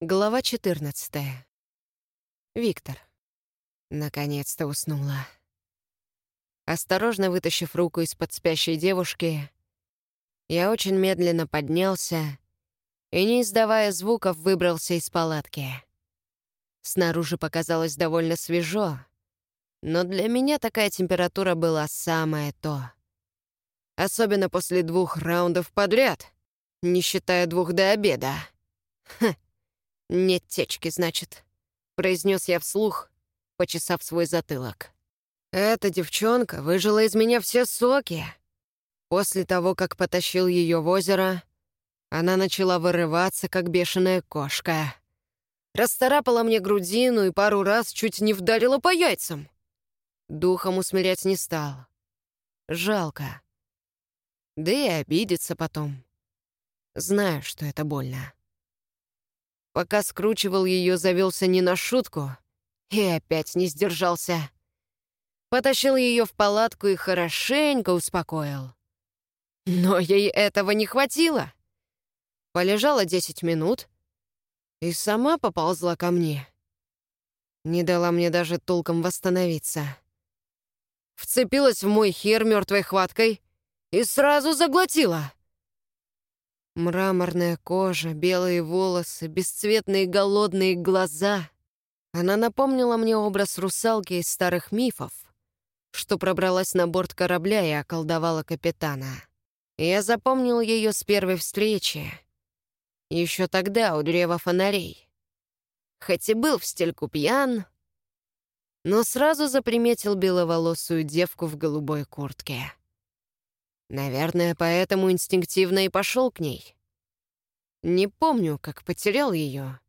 Глава 14. Виктор. Наконец-то уснула. Осторожно вытащив руку из-под спящей девушки, я очень медленно поднялся и, не издавая звуков, выбрался из палатки. Снаружи показалось довольно свежо, но для меня такая температура была самое то. Особенно после двух раундов подряд, не считая двух до обеда. Хм. «Нет течки, значит», — произнес я вслух, почесав свой затылок. «Эта девчонка выжила из меня все соки. После того, как потащил ее в озеро, она начала вырываться, как бешеная кошка. Расторапала мне грудину и пару раз чуть не вдарила по яйцам. Духом усмирять не стал. Жалко. Да и обидеться потом. Знаю, что это больно. Пока скручивал ее, завелся не на шутку и опять не сдержался. Потащил ее в палатку и хорошенько успокоил. Но ей этого не хватило. Полежала десять минут и сама поползла ко мне. Не дала мне даже толком восстановиться. Вцепилась в мой хер мертвой хваткой и сразу заглотила. Мраморная кожа, белые волосы, бесцветные голодные глаза. Она напомнила мне образ русалки из старых мифов, что пробралась на борт корабля и околдовала капитана. Я запомнил ее с первой встречи. Еще тогда у древа фонарей. Хоть и был в стельку пьян, но сразу заприметил беловолосую девку в голубой куртке. Наверное, поэтому инстинктивно и пошел к ней. Не помню, как потерял ее,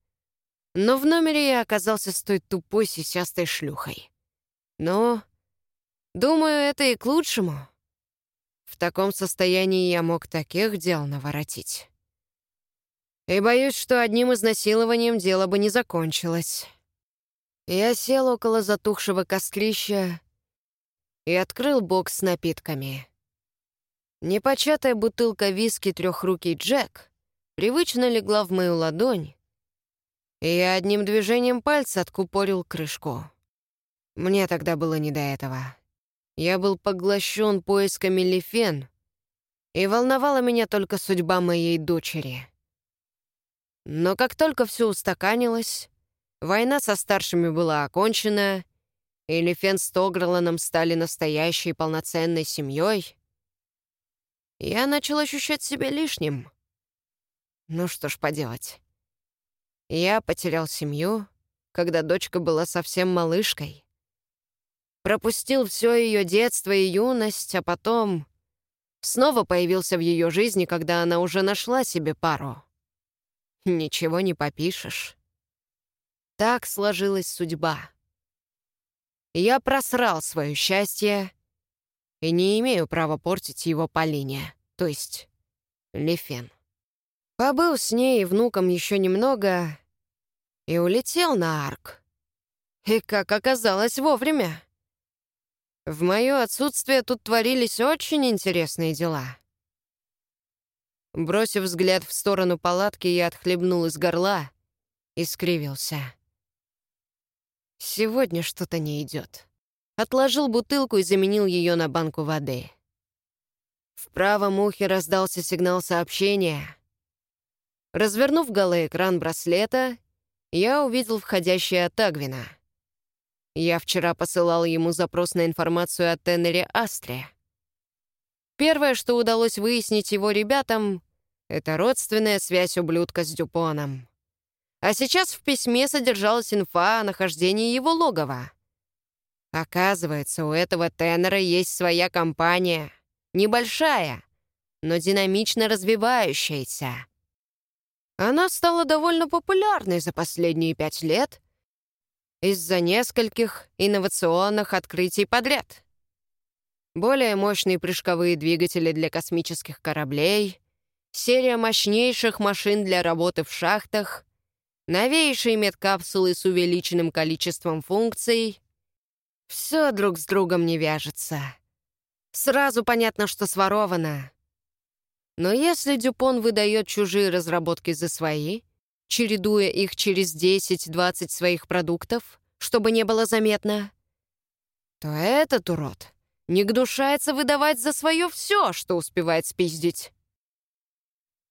но в номере я оказался с той тупой сисястой шлюхой. Но, думаю, это и к лучшему. В таком состоянии я мог таких дел наворотить. И боюсь, что одним изнасилованием дело бы не закончилось. Я сел около затухшего кострища и открыл бокс с напитками. Непочатая бутылка виски «Трехрукий Джек» привычно легла в мою ладонь, и я одним движением пальца откупорил крышку. Мне тогда было не до этого. Я был поглощен поисками Лифен, и волновала меня только судьба моей дочери. Но как только все устаканилось, война со старшими была окончена, и Лифен с Тогроланом стали настоящей полноценной семьей, я начал ощущать себя лишним. Ну что ж поделать. Я потерял семью, когда дочка была совсем малышкой. Пропустил все ее детство и юность, а потом снова появился в ее жизни, когда она уже нашла себе пару. Ничего не попишешь. Так сложилась судьба. Я просрал свое счастье и не имею права портить его Полине, то есть Лефен. Побыл с ней и внуком еще немного и улетел на арк. И, как оказалось, вовремя. В мое отсутствие тут творились очень интересные дела. Бросив взгляд в сторону палатки, я отхлебнул из горла и скривился. Сегодня что-то не идет отложил бутылку и заменил ее на банку воды. В правом ухе раздался сигнал сообщения. Развернув голый экран браслета, я увидел входящее от Агвина. Я вчера посылал ему запрос на информацию о Теннере Астре. Первое, что удалось выяснить его ребятам, это родственная связь ублюдка с Дюпоном. А сейчас в письме содержалась инфа о нахождении его логова. Оказывается, у этого тенора есть своя компания. Небольшая, но динамично развивающаяся. Она стала довольно популярной за последние пять лет из-за нескольких инновационных открытий подряд. Более мощные прыжковые двигатели для космических кораблей, серия мощнейших машин для работы в шахтах, новейшие медкапсулы с увеличенным количеством функций — все друг с другом не вяжется. Сразу понятно, что своровано. Но если Дюпон выдает чужие разработки за свои, чередуя их через 10-20 своих продуктов, чтобы не было заметно, то этот урод не гнушается выдавать за свое все, что успевает спиздить.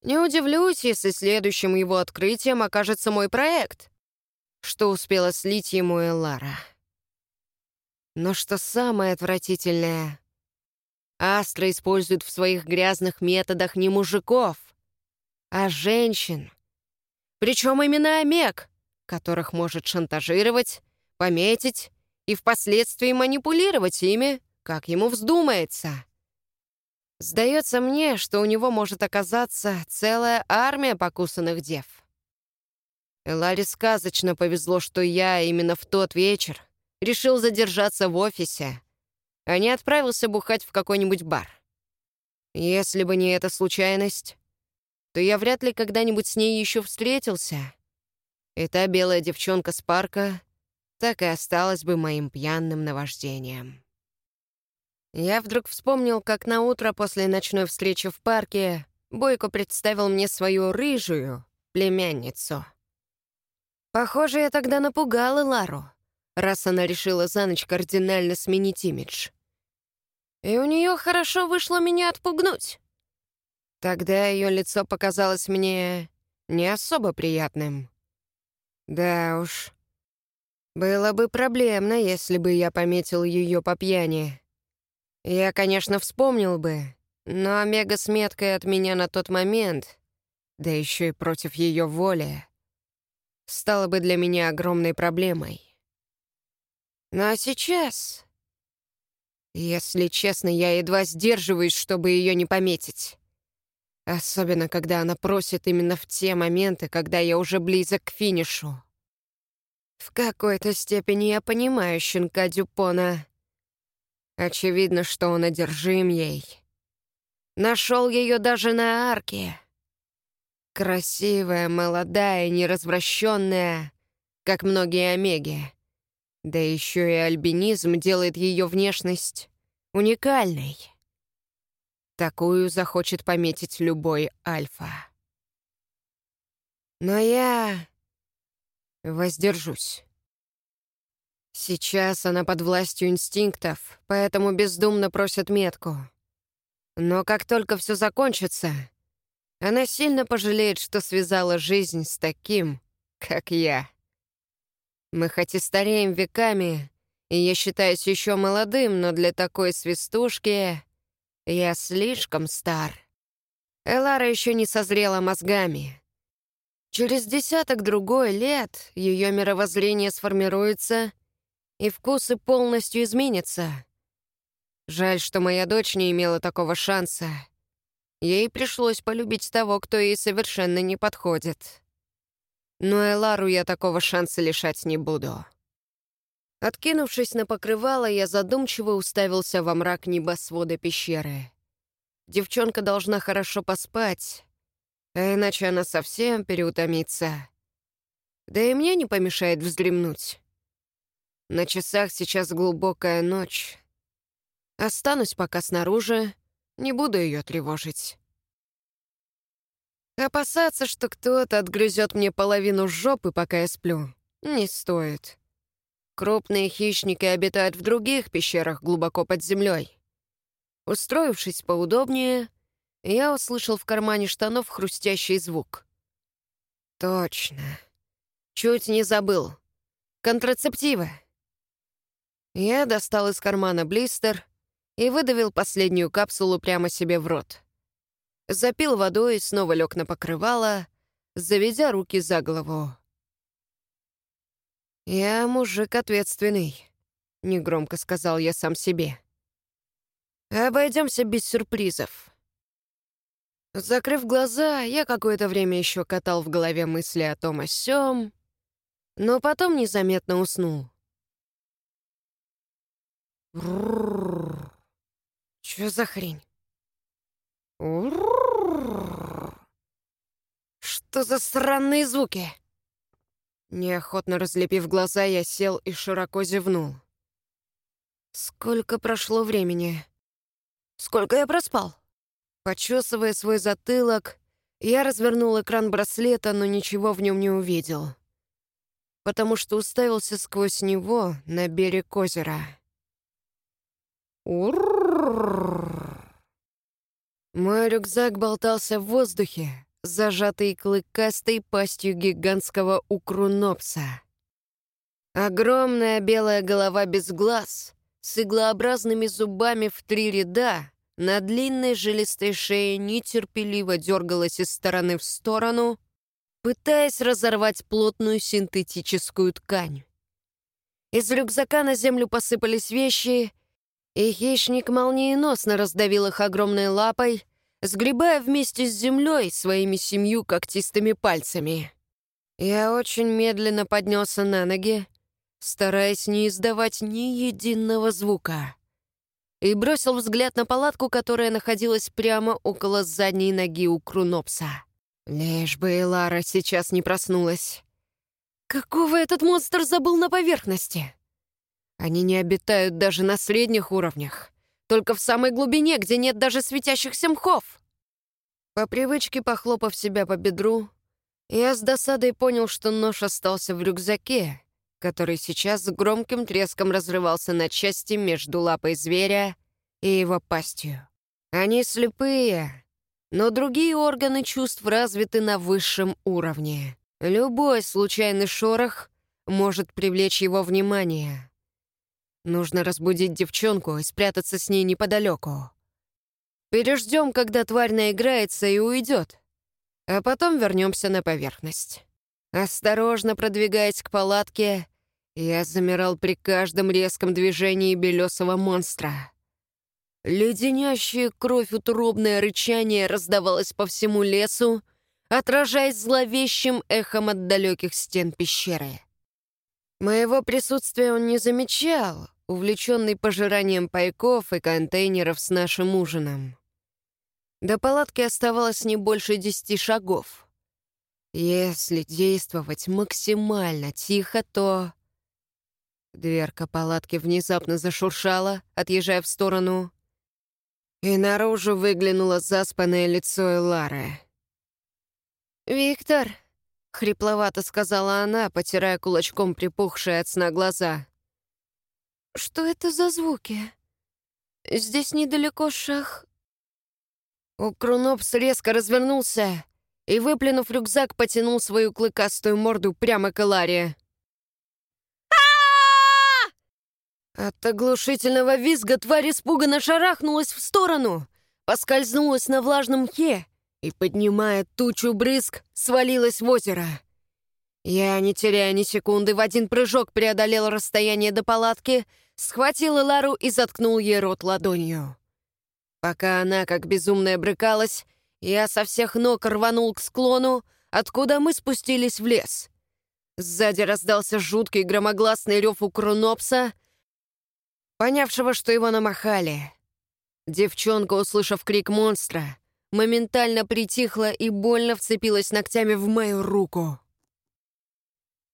Не удивлюсь, если следующим его открытием окажется мой проект, что успела слить ему Элара. Но что самое отвратительное, Астра использует в своих грязных методах не мужиков, а женщин. Причем именно Омег, которых может шантажировать, пометить и впоследствии манипулировать ими, как ему вздумается. Сдается мне, что у него может оказаться целая армия покусанных дев. Эларе сказочно повезло, что я именно в тот вечер решил задержаться в офисе, а не отправился бухать в какой-нибудь бар. Если бы не эта случайность, то я вряд ли когда-нибудь с ней еще встретился. И та белая девчонка с парка так и осталась бы моим пьяным наваждением. Я вдруг вспомнил, как на утро после ночной встречи в парке Бойко представил мне свою рыжую племянницу. Похоже, я тогда напугала Лару, раз она решила за ночь кардинально сменить имидж. И у нее хорошо вышло меня отпугнуть. Тогда ее лицо показалось мне не особо приятным. Да уж, было бы проблемно, если бы я пометил ее по пьяни. Я, конечно, вспомнил бы, но Омега с меткой от меня на тот момент, да еще и против ее воли, стало бы для меня огромной проблемой. Ну а сейчас... Если честно, я едва сдерживаюсь, чтобы ее не пометить. Особенно, когда она просит именно в те моменты, когда я уже близок к финишу. В какой-то степени я понимаю щенка Дюпона. Очевидно, что он одержим ей. Нашел ее даже на арке. Красивая, молодая, неразвращенная, как многие омеги. Да еще и альбинизм делает ее внешность уникальной. Такую захочет пометить любой альфа. Но я воздержусь. Сейчас она под властью инстинктов, поэтому бездумно просит метку. Но как только все закончится, она сильно пожалеет, что связала жизнь с таким, как я. Мы хоть и стареем веками, и я считаюсь еще молодым, но для такой свистушки я слишком стар. Элара еще не созрела мозгами. Через десяток-другой лет ее мировоззрение сформируется, и вкусы полностью изменятся. Жаль, что моя дочь не имела такого шанса. Ей пришлось полюбить того, кто ей совершенно не подходит. Но Элару я такого шанса лишать не буду. Откинувшись на покрывало, я задумчиво уставился во мрак небосвода пещеры. Девчонка должна хорошо поспать, а иначе она совсем переутомится. Да и мне не помешает вздремнуть. На часах сейчас глубокая ночь. Останусь пока снаружи, не буду ее тревожить. Опасаться, что кто-то отгрызет мне половину жопы, пока я сплю, не стоит. Крупные хищники обитают в других пещерах глубоко под землей. Устроившись поудобнее, я услышал в кармане штанов хрустящий звук. Точно. Чуть не забыл. Контрацептивы. Я достал из кармана блистер и выдавил последнюю капсулу прямо себе в рот запил водой снова лег на покрывало, заведя руки за голову. «Я мужик ответственный», — негромко сказал я сам себе. «Обойдемся без сюрпризов». Закрыв глаза, я какое-то время еще катал в голове мысли о том о сём, но потом незаметно уснул. Чё за хрень? Что за странные звуки? Неохотно разлепив глаза, я сел и широко зевнул. Сколько прошло времени? Сколько я проспал? Почесывая свой затылок, Я развернул экран браслета, но ничего в нем не увидел, потому что уставился сквозь него на берег озера. Уррррррр. Мой рюкзак болтался в воздухе, зажатый клыкастой пастью гигантского укрунопса. Огромная белая голова без глаз, с иглообразными зубами в три ряда, на длинной жилистой шее нетерпеливо дергалась из стороны в сторону, пытаясь разорвать плотную синтетическую ткань. Из рюкзака на землю посыпались вещи, и хищник молниеносно раздавил их огромной лапой, сгребая вместе с землей своими семью когтистыми пальцами. Я очень медленно поднялся на ноги, стараясь не издавать ни единого звука, и бросил взгляд на палатку, которая находилась прямо около задней ноги у Крунопса. Лишь бы Элара сейчас не проснулась. Какого этот монстр забыл на поверхности? Они не обитают даже на средних уровнях, только в самой глубине, где нет даже светящихся мхов. По привычке, похлопав себя по бедру, я с досадой понял, что нож остался в рюкзаке, который сейчас с громким треском разрывался на части между лапой зверя и его пастью. Они слепые, но другие органы чувств развиты на высшем уровне. Любой случайный шорох может привлечь его внимание. Нужно разбудить девчонку и спрятаться с ней неподалеку. Переждем, когда тварь наиграется и уйдет, а потом вернемся на поверхность. Осторожно продвигаясь к палатке, я замирал при каждом резком движении белесого монстра. Леденящее кровь утробное рычание раздавалось по всему лесу, отражаясь зловещим эхом от далеких стен пещеры. Моего присутствия он не замечал, увлеченный пожиранием пайков и контейнеров с нашим ужином. До палатки оставалось не больше десяти шагов. Если действовать максимально тихо, то... Дверка палатки внезапно зашуршала, отъезжая в сторону, и наружу выглянуло заспанное лицо Элары. «Виктор!» — хрипловато сказала она, потирая кулачком припухшие от сна глаза. «Что это за звуки? Здесь недалеко шах...» Укрунопс резко развернулся и, выплюнув рюкзак, потянул свою клыкастую морду прямо к Эларе. От оглушительного визга тварь испуганно шарахнулась в сторону, поскользнулась на влажном мхе и, поднимая тучу брызг, свалилась в озеро. Я, не теряя ни секунды, в один прыжок преодолел расстояние до палатки, схватил Лару и заткнул ей рот ладонью. Пока она, как безумная, брыкалась, я со всех ног рванул к склону, откуда мы спустились в лес. Сзади раздался жуткий громогласный рев у Крунопса, понявшего, что его намахали. Девчонка, услышав крик монстра, моментально притихла и больно вцепилась ногтями в мою руку.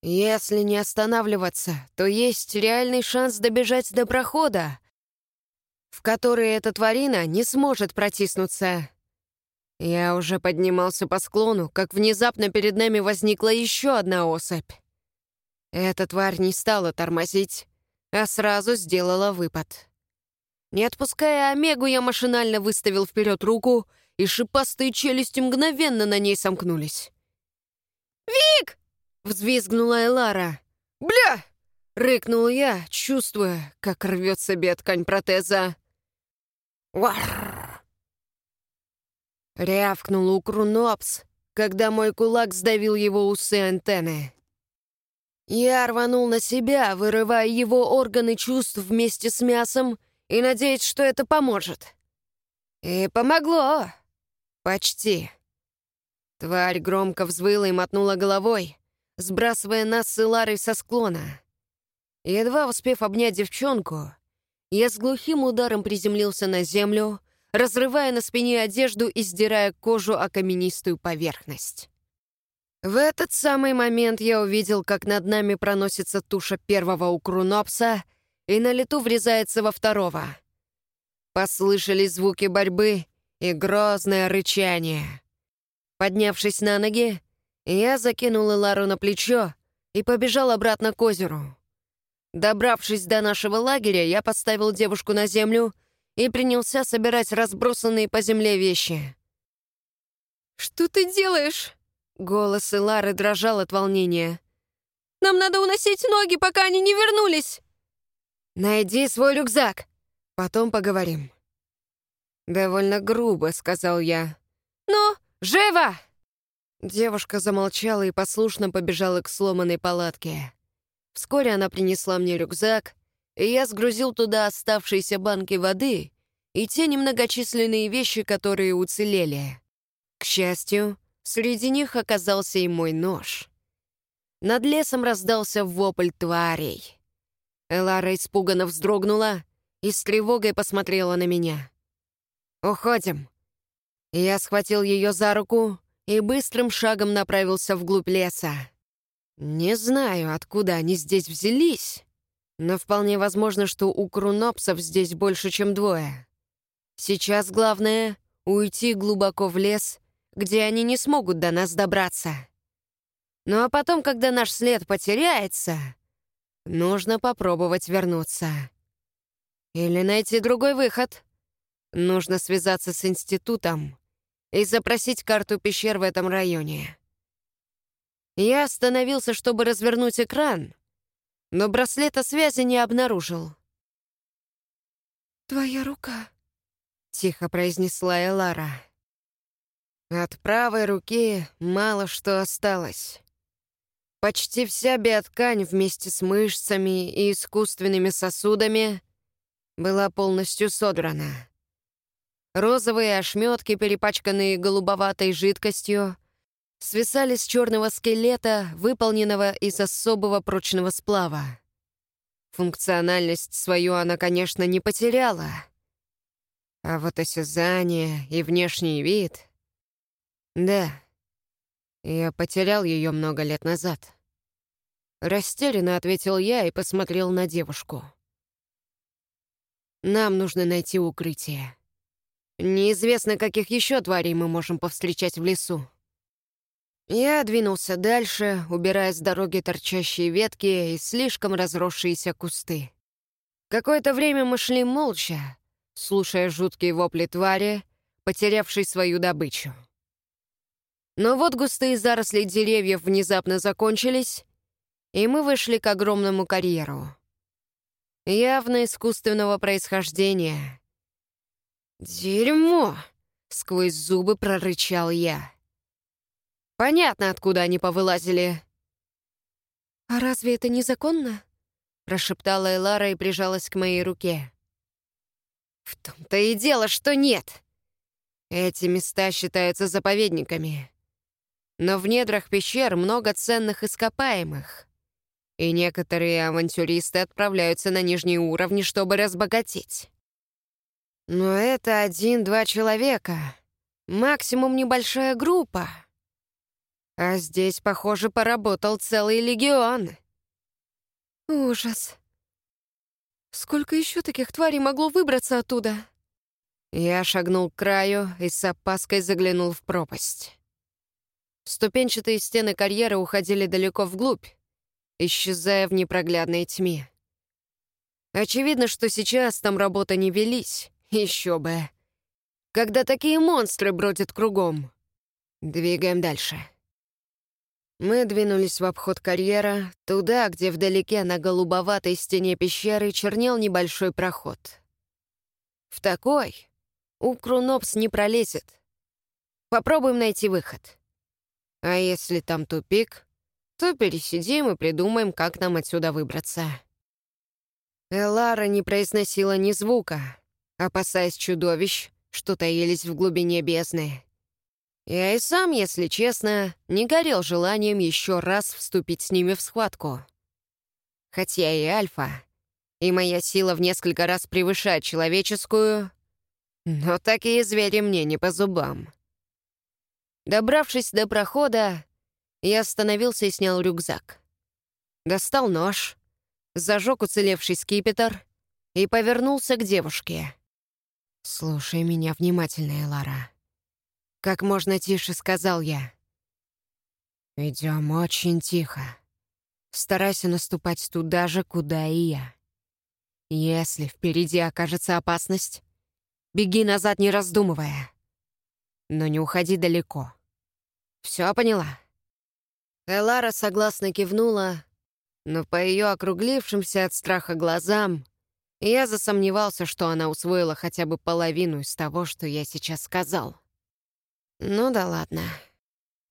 Если не останавливаться, то есть реальный шанс добежать до прохода, в который эта тварина не сможет протиснуться. Я уже поднимался по склону, как внезапно перед нами возникла еще одна особь. Эта тварь не стала тормозить, а сразу сделала выпад. Не отпуская Омегу, я машинально выставил вперед руку — и шипастые челюсти мгновенно на ней сомкнулись. «Вик!» — взвизгнула Элара. «Бля!» — рыкнул я, чувствуя, как рвет себе ткань протеза. «Варр!» Рявкнул Укрунопс, когда мой кулак сдавил его усы антенны. Я рванул на себя, вырывая его органы чувств вместе с мясом и надеясь, что это поможет. И помогло. «Почти». Тварь громко взвыла и мотнула головой, сбрасывая нас с Иларой со склона. Едва успев обнять девчонку, я с глухим ударом приземлился на землю, разрывая на спине одежду и сдирая кожу о каменистую поверхность. В этот самый момент я увидел, как над нами проносится туша первого укрунопса и на лету врезается во второго. Послышались звуки борьбы, и грозное рычание. Поднявшись на ноги, я закинула Лару на плечо и побежал обратно к озеру. Добравшись до нашего лагеря, я поставил девушку на землю и принялся собирать разбросанные по земле вещи. «Что ты делаешь?» Голос Лары дрожал от волнения. «Нам надо уносить ноги, пока они не вернулись!» «Найди свой рюкзак, потом поговорим». «Довольно грубо», — сказал я. «Ну, живо!» Девушка замолчала и послушно побежала к сломанной палатке. Вскоре она принесла мне рюкзак, и я сгрузил туда оставшиеся банки воды и те немногочисленные вещи, которые уцелели. К счастью, среди них оказался и мой нож. Над лесом раздался вопль тварей. Элара испуганно вздрогнула и с тревогой посмотрела на меня. «Уходим». Я схватил ее за руку и быстрым шагом направился вглубь леса. Не знаю, откуда они здесь взялись, но вполне возможно, что у крунопсов здесь больше, чем двое. Сейчас главное — уйти глубоко в лес, где они не смогут до нас добраться. Ну а потом, когда наш след потеряется, нужно попробовать вернуться. Или найти другой выход. Нужно связаться с институтом и запросить карту пещер в этом районе. Я остановился, чтобы развернуть экран, но браслета связи не обнаружил. «Твоя рука», — тихо произнесла Элара. От правой руки мало что осталось. Почти вся биоткань вместе с мышцами и искусственными сосудами была полностью содрана. Розовые ошметки, перепачканные голубоватой жидкостью, свисали с черного скелета, выполненного из особого прочного сплава. Функциональность свою она, конечно, не потеряла. А вот осязание и внешний вид... Да, я потерял ее много лет назад. Растерянно ответил я и посмотрел на девушку. Нам нужно найти укрытие. Неизвестно, каких еще тварей мы можем повстречать в лесу. Я двинулся дальше, убирая с дороги торчащие ветки и слишком разросшиеся кусты. Какое-то время мы шли молча, слушая жуткие вопли твари, потерявшей свою добычу. Но вот густые заросли деревьев внезапно закончились, и мы вышли к огромному карьеру. Явно искусственного происхождения — «Дерьмо!» — сквозь зубы прорычал я. «Понятно, откуда они повылазили». «А разве это незаконно?» — прошептала Элара и прижалась к моей руке. «В том-то и дело, что нет. Эти места считаются заповедниками. Но в недрах пещер много ценных ископаемых, и некоторые авантюристы отправляются на нижние уровни, чтобы разбогатеть. Но это один-два человека. Максимум небольшая группа. А здесь, похоже, поработал целый легион. Ужас. Сколько еще таких тварей могло выбраться оттуда? Я шагнул к краю и с опаской заглянул в пропасть. Ступенчатые стены карьера уходили далеко вглубь, исчезая в непроглядной тьме. Очевидно, что сейчас там работа не велись. Еще бы. Когда такие монстры бродят кругом. Двигаем дальше. Мы двинулись в обход карьера, туда, где вдалеке на голубоватой стене пещеры чернел небольшой проход. В такой Укрунопс не пролезет. Попробуем найти выход. А если там тупик, то пересидим и придумаем, как нам отсюда выбраться. Элара не произносила ни звука, опасаясь чудовищ, что таились в глубине бездны. Я и сам, если честно, не горел желанием еще раз вступить с ними в схватку. Хотя и альфа, и моя сила в несколько раз превышает человеческую, но такие звери мне не по зубам. Добравшись до прохода, я остановился и снял рюкзак. Достал нож, зажег уцелевший скипетр и повернулся к девушке. «Слушай меня внимательно, Лара. Как можно тише сказал я. Идем очень тихо. Старайся наступать туда же, куда и я. Если впереди окажется опасность, беги назад, не раздумывая. Но не уходи далеко. Все поняла?» Элара согласно кивнула, но по ее округлившимся от страха глазам я засомневался, что она усвоила хотя бы половину из того, что я сейчас сказал. Ну да ладно.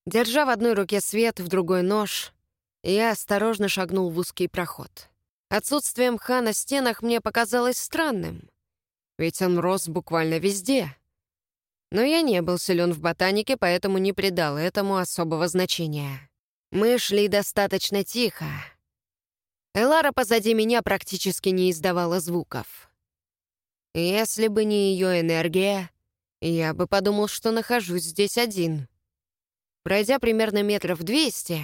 Держа в одной руке свет, в другой нож, я осторожно шагнул в узкий проход. Отсутствие мха на стенах мне показалось странным, ведь он рос буквально везде. Но я не был силен в ботанике, поэтому не придал этому особого значения. Мы шли достаточно тихо. Элара позади меня практически не издавала звуков. Если бы не ее энергия, я бы подумал, что нахожусь здесь один. Пройдя примерно метров двести,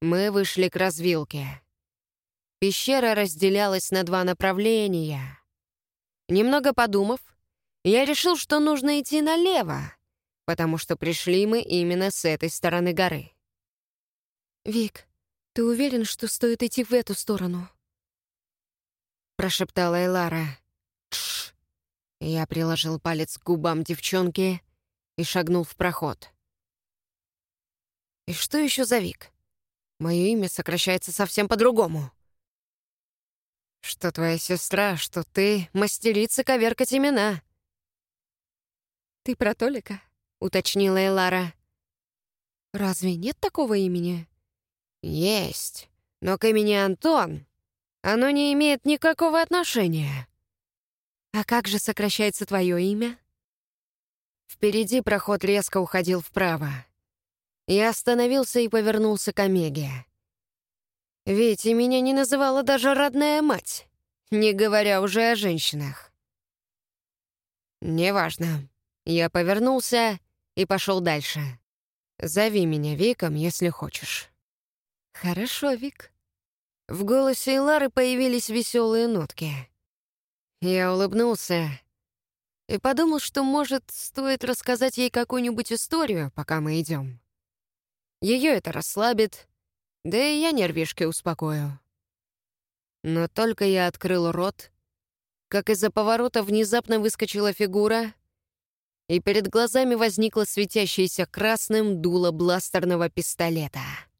мы вышли к развилке. Пещера разделялась на два направления. Немного подумав, я решил, что нужно идти налево, потому что пришли мы именно с этой стороны горы. «Вик, ты уверен, что стоит идти в эту сторону?» Прошептала Элара. «Тш!» Я приложил палец к губам девчонки и шагнул в проход. «И что еще за Вик? Мое имя сокращается совсем по-другому». «Что твоя сестра, что ты мастерица коверкать имена», «Ты про Толика?» — уточнила Элара. «Разве нет такого имени?» «Есть, но к имени Антон оно не имеет никакого отношения». «А как же сокращается твое имя?» Впереди проход резко уходил вправо. Я остановился и повернулся к Омеге. Ведь и меня не называла даже родная мать, не говоря уже о женщинах. «Неважно. Я повернулся и пошел дальше. «Зови меня Виком, если хочешь». «Хорошо, Вик». В голосе Лары появились веселые нотки. Я улыбнулся и подумал, что, может, стоит рассказать ей какую-нибудь историю, пока мы идем. Ее это расслабит, да и я нервишки успокою. Но только я открыл рот, как из-за поворота внезапно выскочила фигура и перед глазами возникло светящееся красным дуло бластерного пистолета —